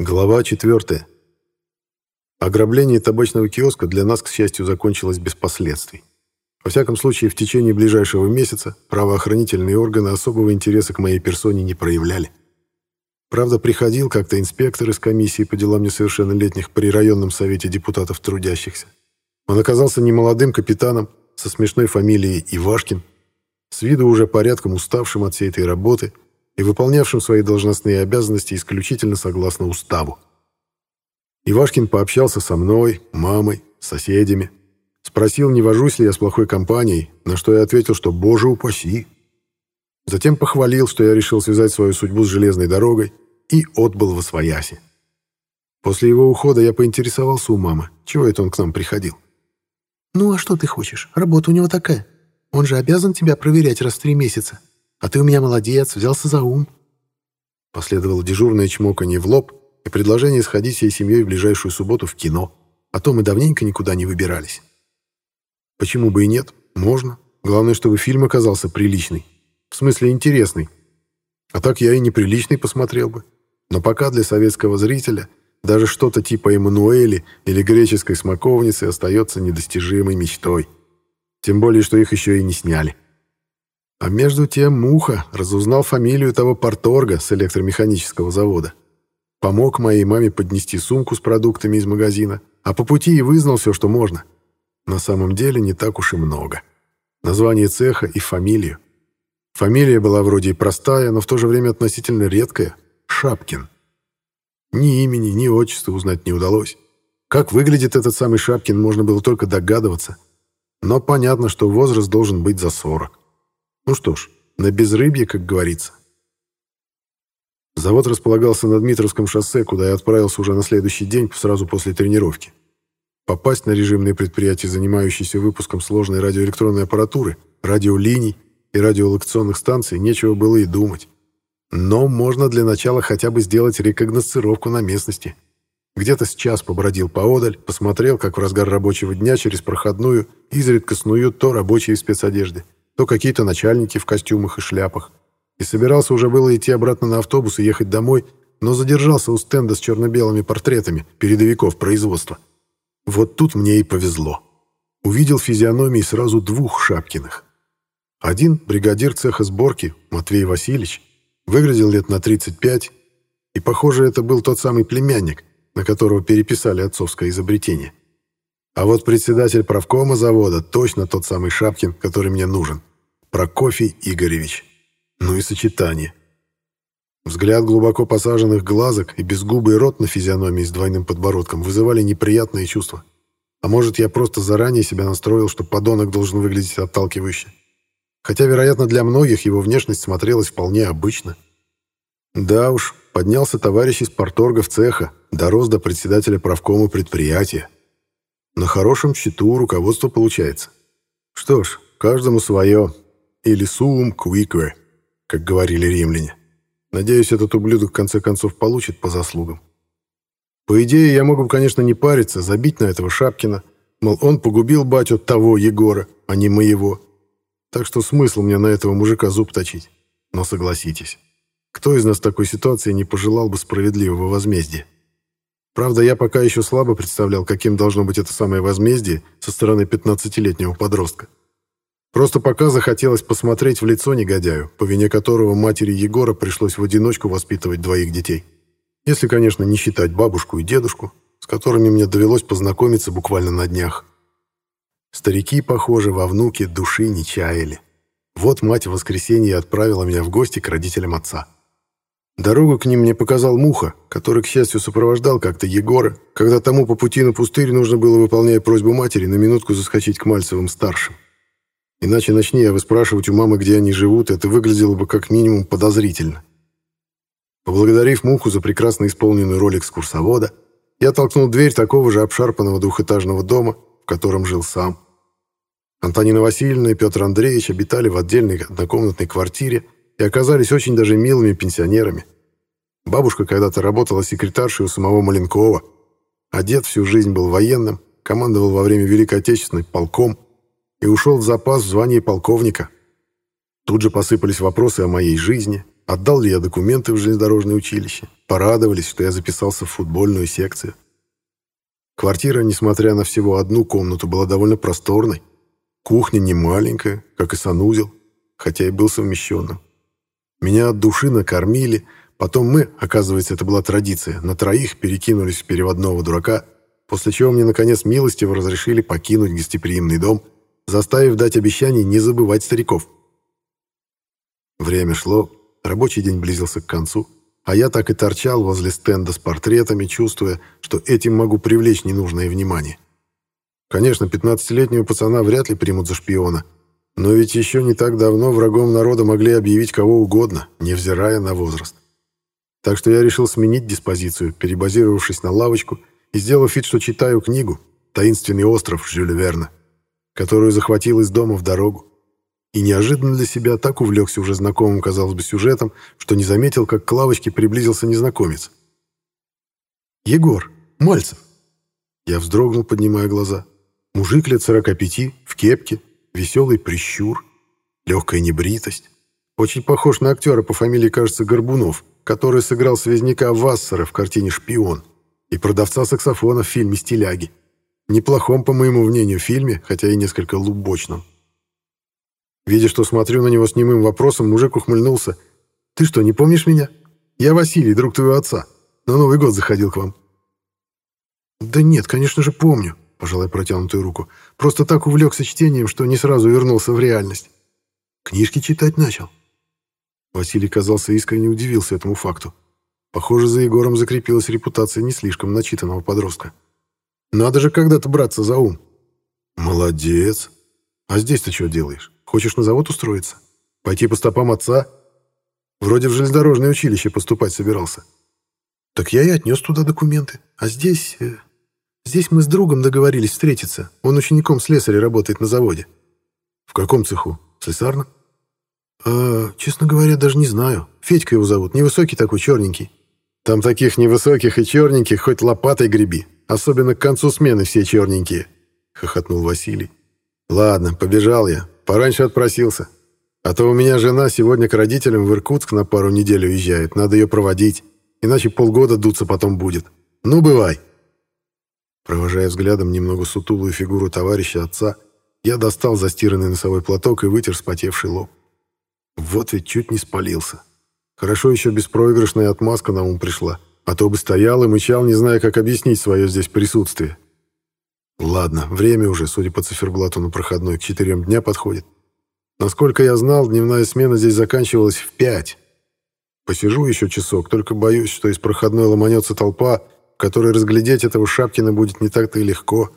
Глава 4. Ограбление табачного киоска для нас, к счастью, закончилось без последствий. Во всяком случае, в течение ближайшего месяца правоохранительные органы особого интереса к моей персоне не проявляли. Правда, приходил как-то инспектор из комиссии по делам несовершеннолетних при районном совете депутатов трудящихся. Он оказался немолодым капитаном со смешной фамилией Ивашкин, с виду уже порядком уставшим от всей этой работы и выполнявшим свои должностные обязанности исключительно согласно уставу. Ивашкин пообщался со мной, мамой, соседями, спросил, не вожусь ли я с плохой компанией, на что я ответил, что «Боже упаси!» Затем похвалил, что я решил связать свою судьбу с железной дорогой и отбыл во свояси. После его ухода я поинтересовался у мамы, чего это он к нам приходил. «Ну, а что ты хочешь? Работа у него такая. Он же обязан тебя проверять раз в три месяца. А ты у меня молодец, взялся за ум». Последовало дежурное чмоканье в лоб и предложение сходить всей семьей в ближайшую субботу в кино, а то мы давненько никуда не выбирались. Почему бы и нет? Можно. Главное, чтобы фильм оказался приличный. В смысле, интересный. А так я и неприличный посмотрел бы. Но пока для советского зрителя даже что-то типа Эммануэли или греческой смоковницы остается недостижимой мечтой. Тем более, что их еще и не сняли. А между тем Муха разузнал фамилию того порторга с электромеханического завода. Помог моей маме поднести сумку с продуктами из магазина, а по пути и вызнал все, что можно. На самом деле не так уж и много. Название цеха и фамилию. Фамилия была вроде и простая, но в то же время относительно редкая — Шапкин. Ни имени, ни отчества узнать не удалось. Как выглядит этот самый Шапкин, можно было только догадываться. Но понятно, что возраст должен быть за 40. Ну что ж, на безрыбье, как говорится. Завод располагался на Дмитровском шоссе, куда я отправился уже на следующий день, сразу после тренировки. Попасть на режимные предприятия, занимающиеся выпуском сложной радиоэлектронной аппаратуры, радиолиний, и радиолокационных станций нечего было и думать. Но можно для начала хотя бы сделать рекогносцировку на местности. Где-то с час побродил поодаль, посмотрел, как в разгар рабочего дня через проходную изредка снуют то рабочие в спецодежде, то какие-то начальники в костюмах и шляпах. И собирался уже было идти обратно на автобус и ехать домой, но задержался у стенда с черно-белыми портретами передовиков производства. Вот тут мне и повезло. Увидел физиономии сразу двух Шапкиных. Один, бригадир цеха сборки, Матвей Васильевич, выглядел лет на 35, и, похоже, это был тот самый племянник, на которого переписали отцовское изобретение. А вот председатель правкома завода точно тот самый Шапкин, который мне нужен. Прокофий Игоревич. Ну и сочетание. Взгляд глубоко посаженных глазок и безгубый рот на физиономии с двойным подбородком вызывали неприятные чувства. А может, я просто заранее себя настроил, что подонок должен выглядеть отталкивающе хотя, вероятно, для многих его внешность смотрелась вполне обычно. Да уж, поднялся товарищ из порторга в цеха, дорос до председателя правкома предприятия. На хорошем счету руководство получается. Что ж, каждому свое. Или сум квикве, как говорили римляне. Надеюсь, этот ублюдок в конце концов получит по заслугам. По идее, я мог бы, конечно, не париться, забить на этого Шапкина, мол, он погубил батю того Егора, а не моего. Так что смысл мне на этого мужика зуб точить. Но согласитесь, кто из нас в такой ситуации не пожелал бы справедливого возмездия? Правда, я пока еще слабо представлял, каким должно быть это самое возмездие со стороны 15-летнего подростка. Просто пока захотелось посмотреть в лицо негодяю, по вине которого матери Егора пришлось в одиночку воспитывать двоих детей. Если, конечно, не считать бабушку и дедушку, с которыми мне довелось познакомиться буквально на днях. Старики, похоже, во внуке души не чаяли. Вот мать в воскресенье отправила меня в гости к родителям отца. Дорогу к ним мне показал Муха, который, к счастью, сопровождал как-то Егора, когда тому по пути на пустырь нужно было, выполняя просьбу матери, на минутку заскочить к Мальцевым-старшим. Иначе начни я выспрашивать у мамы, где они живут, это выглядело бы как минимум подозрительно. Поблагодарив Муху за прекрасно исполненную роль экскурсовода, я толкнул дверь такого же обшарпанного двухэтажного дома, котором жил сам. Антонина Васильевна и Петр Андреевич обитали в отдельной однокомнатной квартире и оказались очень даже милыми пенсионерами. Бабушка когда-то работала секретаршей у самого Маленкова, а дед всю жизнь был военным, командовал во время Великой Отечественной полком и ушел в запас в звании полковника. Тут же посыпались вопросы о моей жизни, отдал ли я документы в железнодорожное училище, порадовались, что я записался в футбольную секцию. Квартира, несмотря на всего одну комнату, была довольно просторной. Кухня не маленькая, как и санузел, хотя и был совмещенным. Меня от души накормили, потом мы, оказывается, это была традиция, на троих перекинулись в переводного дурака, после чего мне, наконец, милостиво разрешили покинуть гостеприимный дом, заставив дать обещание не забывать стариков. Время шло, рабочий день близился к концу, а я так и торчал возле стенда с портретами, чувствуя, что этим могу привлечь ненужное внимание. Конечно, 15-летнего пацана вряд ли примут за шпиона — но ведь еще не так давно врагом народа могли объявить кого угодно, невзирая на возраст. Так что я решил сменить диспозицию, перебазировавшись на лавочку и сделав вид, что читаю книгу «Таинственный остров» Жюля Верна, которую захватил из дома в дорогу. И неожиданно для себя так увлекся уже знакомым, казалось бы, сюжетом, что не заметил, как к лавочке приблизился незнакомец. «Егор, Мальцев!» Я вздрогнул, поднимая глаза. Мужик лет сорока пяти, в кепке, веселый прищур, легкая небритость. Очень похож на актера по фамилии, кажется, Горбунов, который сыграл связняка Вассера в картине «Шпион» и продавца саксофона в фильме «Стиляги». Неплохом, по моему мнению, фильме, хотя и несколько лубочном. Видя, что смотрю на него с немым вопросом, мужик ухмыльнулся. «Ты что, не помнишь меня? Я Василий, друг твоего отца. На Новый год заходил к вам». «Да нет, конечно же, помню», пожалуй, протянутую руку. Просто так увлекся чтением, что не сразу вернулся в реальность. Книжки читать начал. Василий, казался, искренне удивился этому факту. Похоже, за Егором закрепилась репутация не слишком начитанного подростка. Надо же когда-то браться за ум. Молодец. А здесь ты что делаешь? Хочешь на завод устроиться? Пойти по стопам отца? Вроде в железнодорожное училище поступать собирался. Так я и отнес туда документы. А здесь... Э, Здесь мы с другом договорились встретиться. Он учеником слесаря работает на заводе. В каком цеху? Слесарном? А, честно говоря, даже не знаю. Федька его зовут. Невысокий такой, черненький. Там таких невысоких и черненьких хоть лопатой греби. Особенно к концу смены все черненькие. Хохотнул Василий. Ладно, побежал я. Пораньше отпросился. А то у меня жена сегодня к родителям в Иркутск на пару недель уезжает. Надо ее проводить. Иначе полгода дуться потом будет. Ну, бывай. Провожая взглядом немного сутулую фигуру товарища отца, я достал застиранный носовой платок и вытер спотевший лоб. Вот ведь чуть не спалился. Хорошо еще беспроигрышная отмазка на ум пришла, а то бы стоял и мычал, не зная, как объяснить свое здесь присутствие. Ладно, время уже, судя по циферблату на проходной, к четырем дня подходит. Насколько я знал, дневная смена здесь заканчивалась в пять. Посижу еще часок, только боюсь, что из проходной ломанется толпа, которой разглядеть этого Шапкина будет не так-то и легко.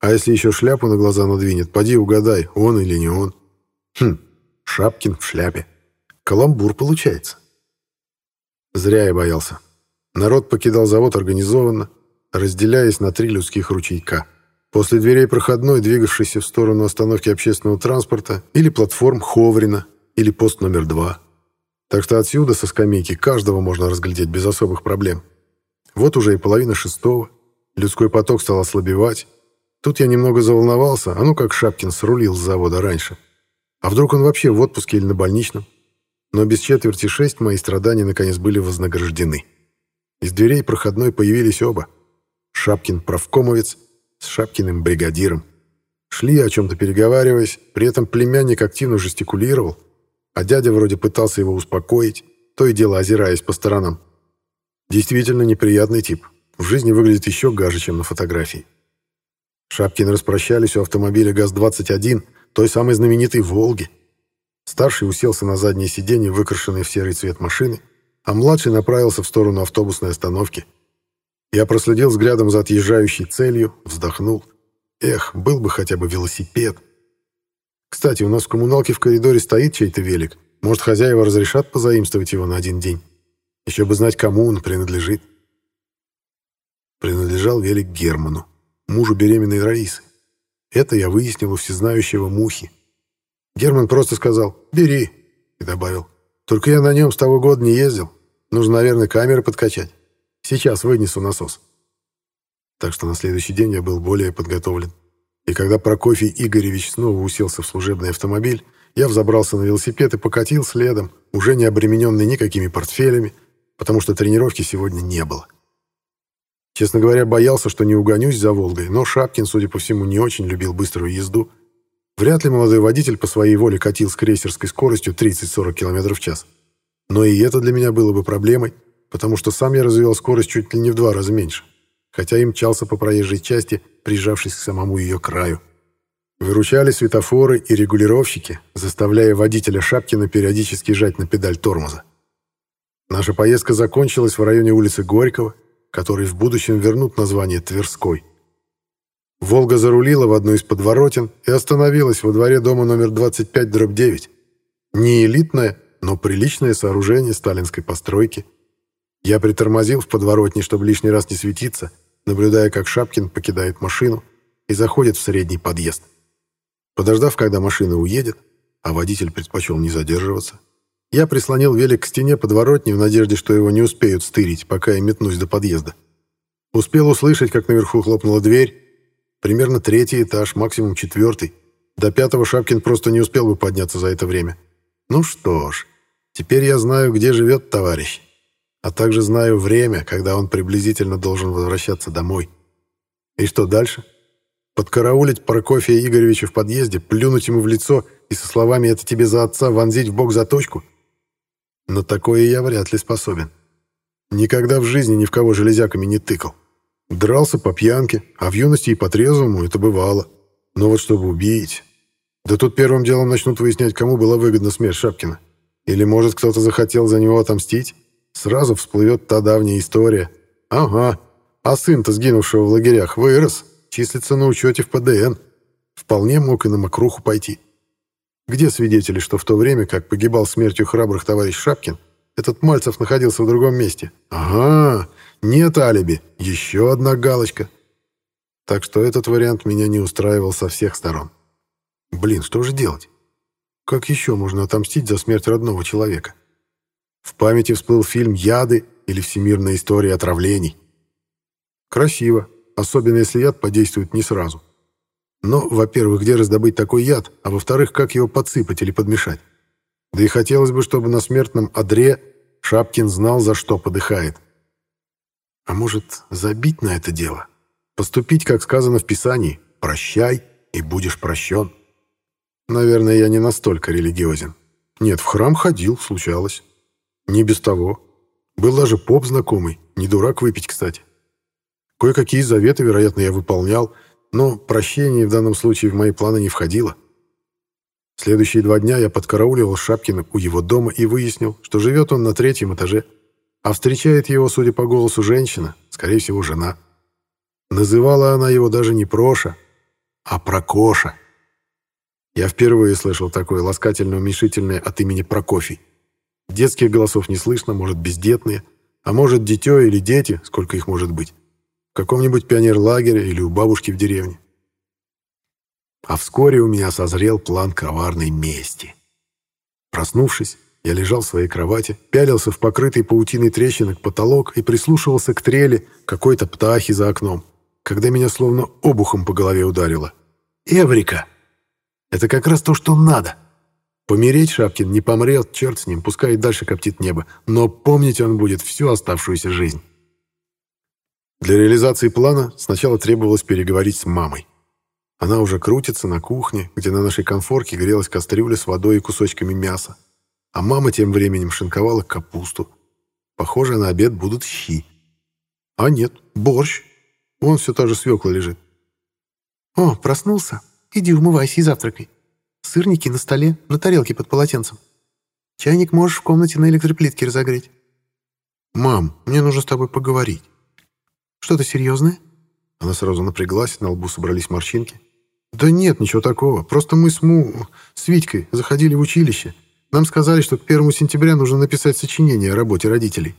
А если еще шляпу на глаза надвинет, поди угадай, он или не он. Хм, Шапкин в шляпе. Каламбур получается. Зря я боялся. Народ покидал завод организованно, разделяясь на три людских ручейка. После дверей проходной, двигавшейся в сторону остановки общественного транспорта, или платформ Ховрина, или пост номер два. Так что отсюда, со скамейки, каждого можно разглядеть без особых проблем. Вот уже и половина шестого. Людской поток стал ослабевать. Тут я немного заволновался, а ну как Шапкин срулил с завода раньше. А вдруг он вообще в отпуске или на больничном? Но без четверти шесть мои страдания наконец были вознаграждены. Из дверей проходной появились оба. Шапкин правкомовец с Шапкиным бригадиром. Шли о чем-то переговариваясь, при этом племянник активно жестикулировал, а дядя вроде пытался его успокоить, то и дело озираясь по сторонам. Действительно неприятный тип. В жизни выглядит еще гаже, чем на фотографии. Шапкины распрощались у автомобиля ГАЗ-21, той самой знаменитой «Волги». Старший уселся на заднее сиденье, выкрашенное в серый цвет машины, а младший направился в сторону автобусной остановки. Я проследил взглядом за отъезжающей целью, вздохнул. Эх, был бы хотя бы велосипед. Кстати, у нас в коммуналке в коридоре стоит чей-то велик. Может, хозяева разрешат позаимствовать его на один день? Еще бы знать, кому он принадлежит. Принадлежал велик Герману, мужу беременной Раисы. Это я выяснил у всезнающего Мухи. Герман просто сказал «бери» и добавил «только я на нем с того года не ездил. Нужно, наверное, камеры подкачать. Сейчас вынесу насос». Так что на следующий день я был более подготовлен. И когда Прокофий Игоревич снова уселся в служебный автомобиль, я взобрался на велосипед и покатил следом, уже не обремененный никакими портфелями, потому что тренировки сегодня не было. Честно говоря, боялся, что не угонюсь за Волгой, но Шапкин, судя по всему, не очень любил быструю езду. Вряд ли молодой водитель по своей воле катил с крейсерской скоростью 30-40 км в час. Но и это для меня было бы проблемой, потому что сам я развивал скорость чуть ли не в два раза меньше, хотя и мчался по проезжей части, прижавшись к самому ее краю. Выручали светофоры и регулировщики, заставляя водителя Шапкина периодически жать на педаль тормоза. Наша поездка закончилась в районе улицы Горького, который в будущем вернут название Тверской. «Волга» зарулила в одну из подворотен и остановилась во дворе дома номер 25-9. Не элитное, но приличное сооружение сталинской постройки. Я притормозил в подворотне, чтобы лишний раз не светиться, наблюдая, как Шапкин покидает машину и заходит в средний подъезд. Подождав, когда машина уедет, а водитель предпочел не задерживаться, я прислонил велик к стене подворотни в надежде, что его не успеют стырить, пока я метнусь до подъезда. Успел услышать, как наверху хлопнула дверь. Примерно третий этаж, максимум четвертый. До пятого Шапкин просто не успел бы подняться за это время. Ну что ж, теперь я знаю, где живет товарищ. А также знаю время, когда он приблизительно должен возвращаться домой. И что дальше? Подкараулить Прокофия Игоревича в подъезде, плюнуть ему в лицо и со словами «это тебе за отца» вонзить в бок заточку? На такое я вряд ли способен. Никогда в жизни ни в кого железяками не тыкал. Дрался по пьянке, а в юности и по трезвому это бывало. Но вот чтобы убить... Да тут первым делом начнут выяснять, кому была выгодна смерть Шапкина. Или, может, кто-то захотел за него отомстить? Сразу всплывет та давняя история. Ага, а сын-то сгинувшего в лагерях вырос, числится на учете в ПДН. Вполне мог и на мокруху пойти. Где свидетели, что в то время, как погибал смертью храбрых товарищ Шапкин, этот Мальцев находился в другом месте? Ага, нет алиби. Еще одна галочка. Так что этот вариант меня не устраивал со всех сторон. Блин, что же делать? Как еще можно отомстить за смерть родного человека? В памяти всплыл фильм «Яды» или «Всемирная история отравлений». Красиво, особенно если яд подействует не сразу. Но, во-первых, где раздобыть такой яд, а во-вторых, как его подсыпать или подмешать? Да и хотелось бы, чтобы на смертном одре Шапкин знал, за что подыхает. А может, забить на это дело? Поступить, как сказано в Писании, «прощай, и будешь прощен». Наверное, я не настолько религиозен. Нет, в храм ходил, случалось. Не без того. Был даже поп знакомый, не дурак выпить, кстати. Кое-какие заветы, вероятно, я выполнял, но прощение в данном случае в мои планы не входило. Следующие два дня я подкарауливал Шапкина у его дома и выяснил, что живет он на третьем этаже, а встречает его, судя по голосу, женщина, скорее всего, жена. Называла она его даже не Проша, а Прокоша. Я впервые слышал такое ласкательно-уменьшительное от имени Прокофий. Детских голосов не слышно, может, бездетные, а может, дитё или дети, сколько их может быть в каком-нибудь пионерлагере или у бабушки в деревне. А вскоре у меня созрел план коварной мести. Проснувшись, я лежал в своей кровати, пялился в покрытый паутиной трещинок потолок и прислушивался к трели какой-то птахи за окном, когда меня словно обухом по голове ударило. «Эврика! Это как раз то, что надо!» Помереть Шапкин не помрет, черт с ним, пускай дальше коптит небо, но помнить он будет всю оставшуюся жизнь. Для реализации плана сначала требовалось переговорить с мамой. Она уже крутится на кухне, где на нашей конфорке грелась кастрюля с водой и кусочками мяса. А мама тем временем шинковала капусту. Похоже, на обед будут щи. А нет, борщ. Вон все та же свекла лежит. «О, проснулся? Иди умывайся и завтракай. Сырники на столе, на тарелке под полотенцем. Чайник можешь в комнате на электроплитке разогреть». «Мам, мне нужно с тобой поговорить». Что-то серьезное?» Она сразу напряглась, на лбу собрались морщинки. «Да нет, ничего такого. Просто мы с Му... с Витькой заходили в училище. Нам сказали, что к первому сентября нужно написать сочинение о работе родителей.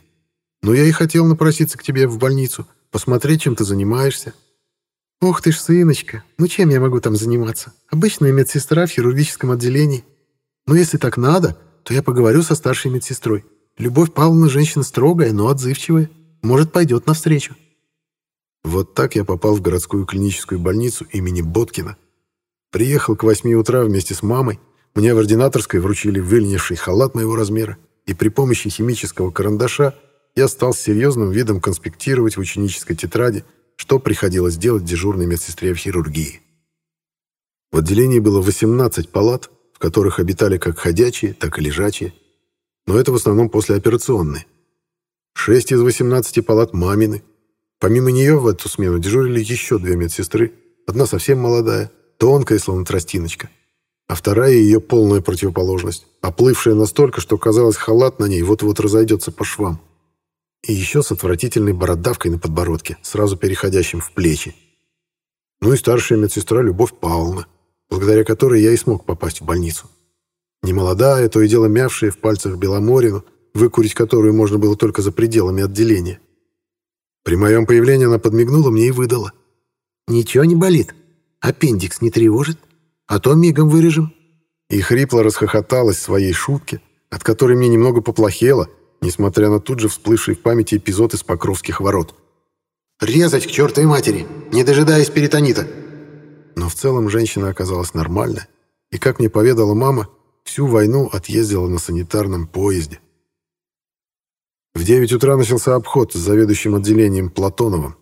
Но я и хотел напроситься к тебе в больницу, посмотреть, чем ты занимаешься». «Ух ты ж, сыночка, ну чем я могу там заниматься? Обычная медсестра в хирургическом отделении. Но если так надо, то я поговорю со старшей медсестрой. Любовь Павловна женщина строгая, но отзывчивая. Может, пойдет навстречу». Вот так я попал в городскую клиническую больницу имени Боткина. Приехал к восьми утра вместе с мамой, мне в ординаторской вручили выльнивший халат моего размера, и при помощи химического карандаша я стал с серьезным видом конспектировать в ученической тетради, что приходилось делать дежурной медсестре в хирургии. В отделении было 18 палат, в которых обитали как ходячие, так и лежачие, но это в основном послеоперационные. Шесть из 18 палат мамины. Помимо нее в эту смену дежурили еще две медсестры, одна совсем молодая, тонкая, словно тростиночка, а вторая ее полная противоположность, оплывшая настолько, что казалось, халат на ней вот-вот разойдется по швам. И еще с отвратительной бородавкой на подбородке, сразу переходящим в плечи. Ну и старшая медсестра Любовь Павловна, благодаря которой я и смог попасть в больницу. Немолодая, то и дело мявшая в пальцах Беломорину, выкурить которую можно было только за пределами отделения. При моем появлении она подмигнула мне и выдала. «Ничего не болит? Аппендикс не тревожит? А то мигом вырежем». И хрипло расхохоталась своей шутке, от которой мне немного поплохело, несмотря на тут же всплывший в памяти эпизод из Покровских ворот. «Резать к чертовой матери, не дожидаясь перитонита!» Но в целом женщина оказалась нормальная, и, как мне поведала мама, всю войну отъездила на санитарном поезде. В 9 утра начался обход с заведующим отделением Платоновым.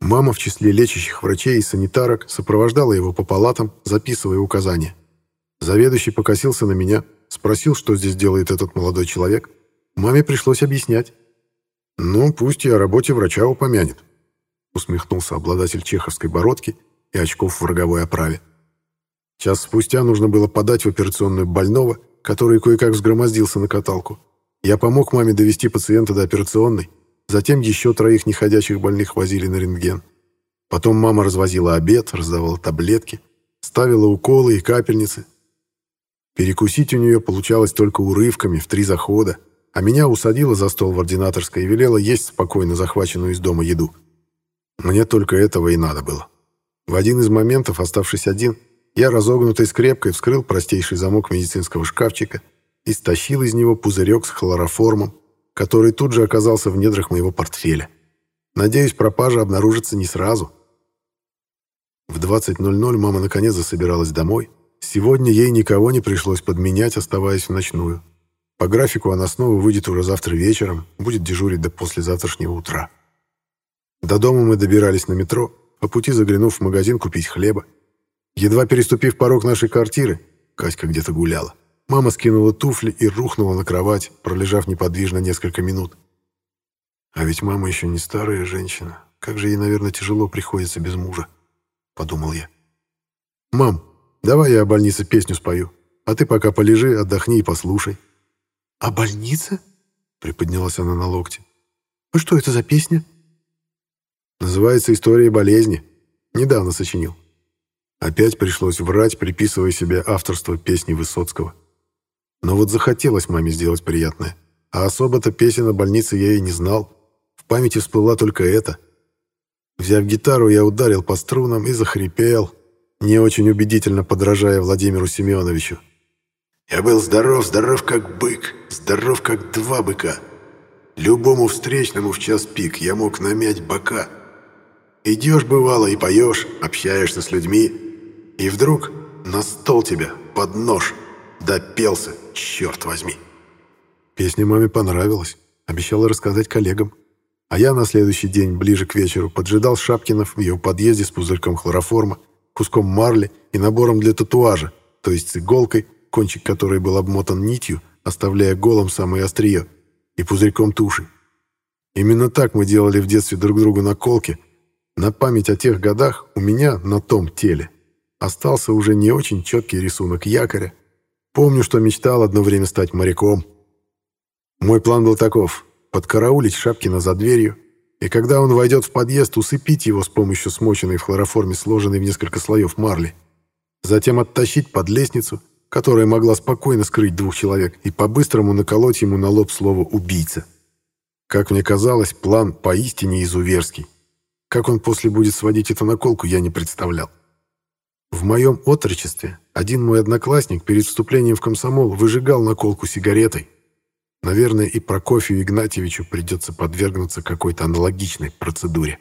Мама в числе лечащих врачей и санитарок сопровождала его по палатам, записывая указания. Заведующий покосился на меня, спросил, что здесь делает этот молодой человек. Маме пришлось объяснять. «Ну, пусть и о работе врача упомянет», усмехнулся обладатель чеховской бородки и очков в роговой оправе. Час спустя нужно было подать в операционную больного, который кое-как взгромоздился на каталку. Я помог маме довести пациента до операционной, затем еще троих неходячих больных возили на рентген. Потом мама развозила обед, раздавала таблетки, ставила уколы и капельницы. Перекусить у нее получалось только урывками, в три захода, а меня усадила за стол в ординаторской и велела есть спокойно захваченную из дома еду. Мне только этого и надо было. В один из моментов, оставшись один, я разогнутой скрепкой вскрыл простейший замок медицинского шкафчика и стащил из него пузырек с хлороформом, который тут же оказался в недрах моего портфеля. Надеюсь, пропажа обнаружится не сразу. В 20.00 мама наконец засобиралась домой. Сегодня ей никого не пришлось подменять, оставаясь в ночную. По графику она снова выйдет уже завтра вечером, будет дежурить до послезавтрашнего утра. До дома мы добирались на метро, по пути заглянув в магазин купить хлеба. Едва переступив порог нашей квартиры, Катька где-то гуляла. Мама скинула туфли и рухнула на кровать, пролежав неподвижно несколько минут. А ведь мама еще не старая женщина. Как же ей, наверное, тяжело приходится без мужа, подумал я. Мам, давай я о больнице песню спою, а ты пока полежи, отдохни и послушай. «О больнице?» — приподнялась она на локте. «А что это за песня?» Называется «История болезни». Недавно сочинил. Опять пришлось врать, приписывая себе авторство песни Высоцкого. Но вот захотелось маме сделать приятное. А особо-то песен о больнице я и не знал. В памяти всплыла только эта. Взяв гитару, я ударил по струнам и захрипел, не очень убедительно подражая Владимиру Семеновичу. «Я был здоров, здоров как бык, здоров как два быка. Любому встречному в час пик я мог намять бока. Идешь, бывало, и поешь, общаешься с людьми, и вдруг на стол тебя, под нож, допелся, черт возьми. Песня маме понравилась, обещала рассказать коллегам. А я на следующий день, ближе к вечеру, поджидал Шапкинов в ее подъезде с пузырьком хлороформа, куском марли и набором для татуажа, то есть с иголкой, кончик которой был обмотан нитью, оставляя голым самое острие, и пузырьком туши. Именно так мы делали в детстве друг другу наколки. На память о тех годах у меня на том теле остался уже не очень четкий рисунок якоря. Помню, что мечтал одно время стать моряком. Мой план был таков — подкараулить Шапкина за дверью, и когда он войдет в подъезд, усыпить его с помощью смоченной в хлороформе сложенной в несколько слоев марли. Затем оттащить под лестницу, которая могла спокойно скрыть двух человек, и по-быстрому наколоть ему на лоб слово «убийца». Как мне казалось, план поистине изуверский. Как он после будет сводить эту наколку, я не представлял. В моем отрочестве один мой одноклассник перед вступлением в комсомол выжигал наколку сигаретой. Наверное, и Прокофию Игнатьевичу придется подвергнуться какой-то аналогичной процедуре.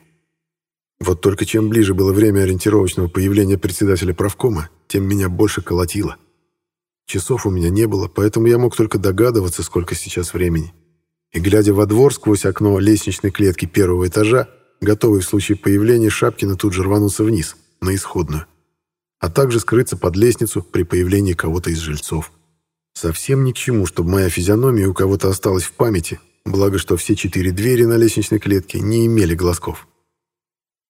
Вот только чем ближе было время ориентировочного появления председателя правкома, тем меня больше колотило. Часов у меня не было, поэтому я мог только догадываться, сколько сейчас времени. И, глядя во двор сквозь окно лестничной клетки первого этажа, готовый в случае появления Шапкина тут же рвануться вниз, на исходную, а также скрыться под лестницу при появлении кого-то из жильцов. Совсем ни к чему, чтобы моя физиономия у кого-то осталась в памяти, благо что все четыре двери на лестничной клетке не имели глазков.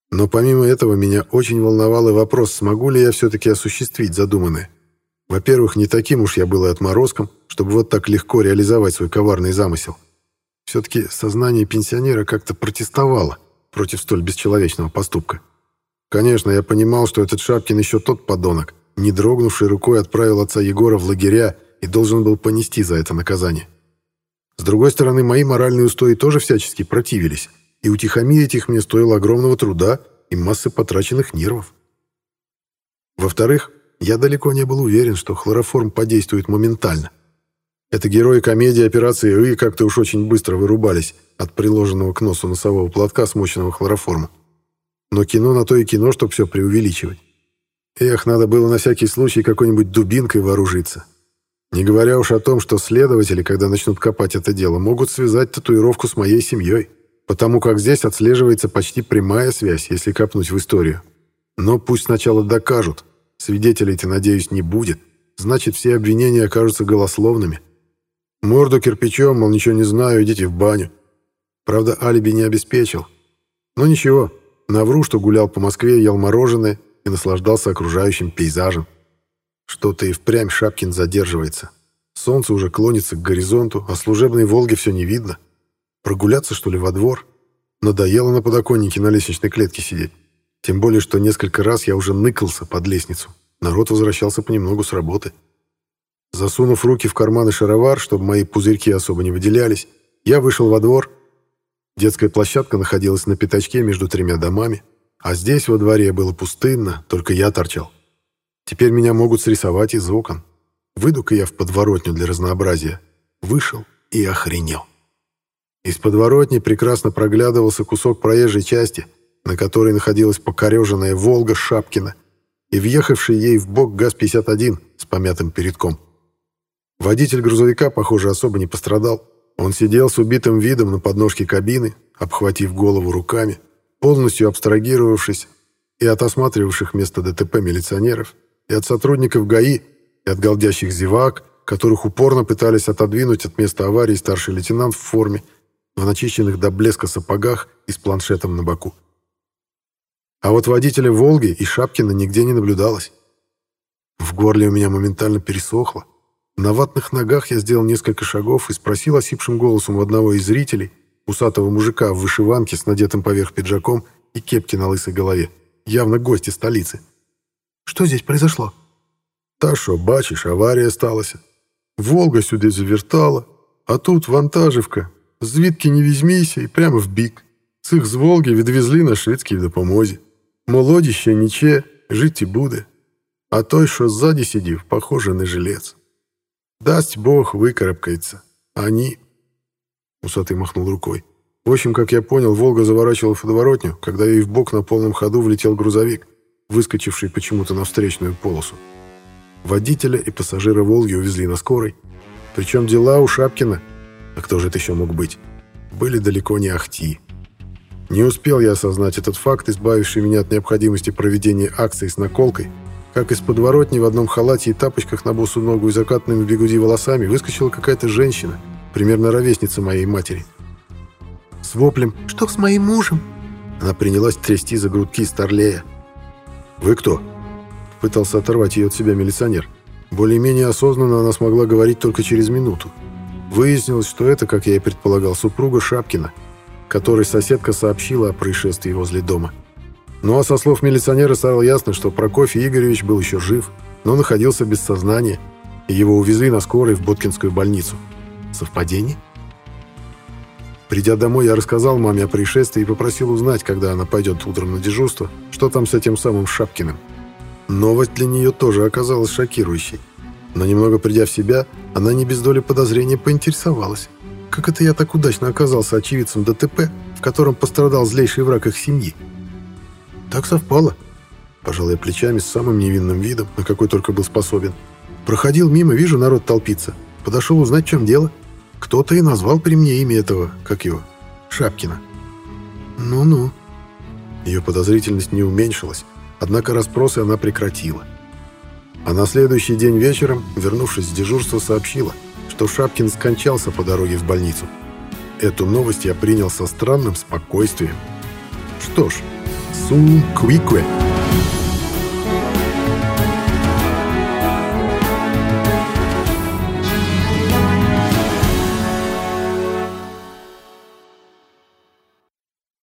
Но помимо этого меня очень волновал и вопрос, смогу ли я все-таки осуществить задуманное. Во-первых, не таким уж я был и отморозком, чтобы вот так легко реализовать свой коварный замысел. Все-таки сознание пенсионера как-то протестовало против столь бесчеловечного поступка. Конечно, я понимал, что этот Шапкин еще тот подонок, не дрогнувший рукой отправил отца Егора в лагеря и должен был понести за это наказание. С другой стороны, мои моральные устои тоже всячески противились, и утихомирить их мне стоило огромного труда и массы потраченных нервов. Во-вторых, я далеко не был уверен, что хлороформ подействует моментально. Это герои комедии операции «И» как-то уж очень быстро вырубались от приложенного к носу носового платка смоченного хлороформа. Но кино на то и кино, чтобы все преувеличивать. Эх, надо было на всякий случай какой-нибудь дубинкой вооружиться. Не говоря уж о том, что следователи, когда начнут копать это дело, могут связать татуировку с моей семьей, потому как здесь отслеживается почти прямая связь, если копнуть в историю. Но пусть сначала докажут. Свидетелей-то, надеюсь, не будет. Значит, все обвинения окажутся голословными. Морду кирпичом, мол, ничего не знаю, идите в баню. Правда, алиби не обеспечил. Но ничего, навру, что гулял по Москве, ел мороженое и наслаждался окружающим пейзажем. Что-то и впрямь Шапкин задерживается. Солнце уже клонится к горизонту, а служебной «Волги» все не видно. Прогуляться, что ли, во двор? Надоело на подоконнике на лестничной клетке сидеть. Тем более, что несколько раз я уже ныкался под лестницу. Народ возвращался понемногу с работы. Засунув руки в карманы шаровар, чтобы мои пузырьки особо не выделялись, я вышел во двор. Детская площадка находилась на пятачке между тремя домами, а здесь во дворе было пустынно, только я торчал. Теперь меня могут срисовать из окон. Выйду-ка я в подворотню для разнообразия. Вышел и охренел. Из подворотни прекрасно проглядывался кусок проезжей части, на которой находилась покореженная «Волга» Шапкина и въехавший ей в бок ГАЗ-51 с помятым передком. Водитель грузовика, похоже, особо не пострадал. Он сидел с убитым видом на подножке кабины, обхватив голову руками, полностью абстрагировавшись и от осматривавших место ДТП милиционеров, и от сотрудников ГАИ, и от голдящих зевак, которых упорно пытались отодвинуть от места аварии старший лейтенант в форме, в начищенных до блеска сапогах и с планшетом на боку. А вот водителя «Волги» и Шапкина нигде не наблюдалось. В горле у меня моментально пересохло. На ватных ногах я сделал несколько шагов и спросил осипшим голосом у одного из зрителей, усатого мужика в вышиванке с надетым поверх пиджаком и кепки на лысой голове, явно гости столицы. Что здесь произошло?» «Та что, бачишь, авария сталася. Волга сюди завертала, а тут вантажівка. Звідки не візьмися і прямо в бік. Цих з Волги відвезли на швидкій допомозі. Молодіще ніче, жити буде. А той, що ззаді сидів, похоже, не жилец. Дасть Бог, выкарабкается. Они...» Усатый махнул рукой. В общем, как я понял, «Волга» заворачивала в подворотню, когда ей в бок на полном ходу влетел грузовик выскочивший почему-то на встречную полосу. Водителя и пассажира «Волги» увезли на скорой. Причем дела у Шапкина, а кто же это еще мог быть, были далеко не ахти. Не успел я осознать этот факт, избавивший меня от необходимости проведения акции с наколкой, как из подворотни в одном халате и тапочках на босу ногу и закатанными бегуди волосами выскочила какая-то женщина, примерно ровесница моей матери. С воплем «Что с моим мужем?» Она принялась трясти за грудки старлея. «Вы кто?» Пытался оторвать ее от себя милиционер. Более-менее осознанно она смогла говорить только через минуту. Выяснилось, что это, как я и предполагал, супруга Шапкина, которой соседка сообщила о происшествии возле дома. Ну а со слов милиционера стало ясно, что Прокофий Игоревич был еще жив, но находился без сознания, и его увезли на скорой в Боткинскую больницу. Совпадение? Придя домой, я рассказал маме о происшествии и попросил узнать, когда она пойдет утром на дежурство, что там с этим самым Шапкиным. Новость для нее тоже оказалась шокирующей. Но немного придя в себя, она не без доли подозрения поинтересовалась. Как это я так удачно оказался очевидцем ДТП, в котором пострадал злейший враг их семьи? Так совпало. Пожал я плечами с самым невинным видом, на какой только был способен. Проходил мимо, вижу, народ толпится. Подошел узнать, в чем дело. Кто-то и назвал при мне имя этого, как его, Шапкина. Ну-ну. Ее подозрительность не уменьшилась, однако расспросы она прекратила. А на следующий день вечером, вернувшись с дежурства, сообщила, что Шапкин скончался по дороге в больницу. Эту новость я принял со странным спокойствием. Что ж, сум квикве.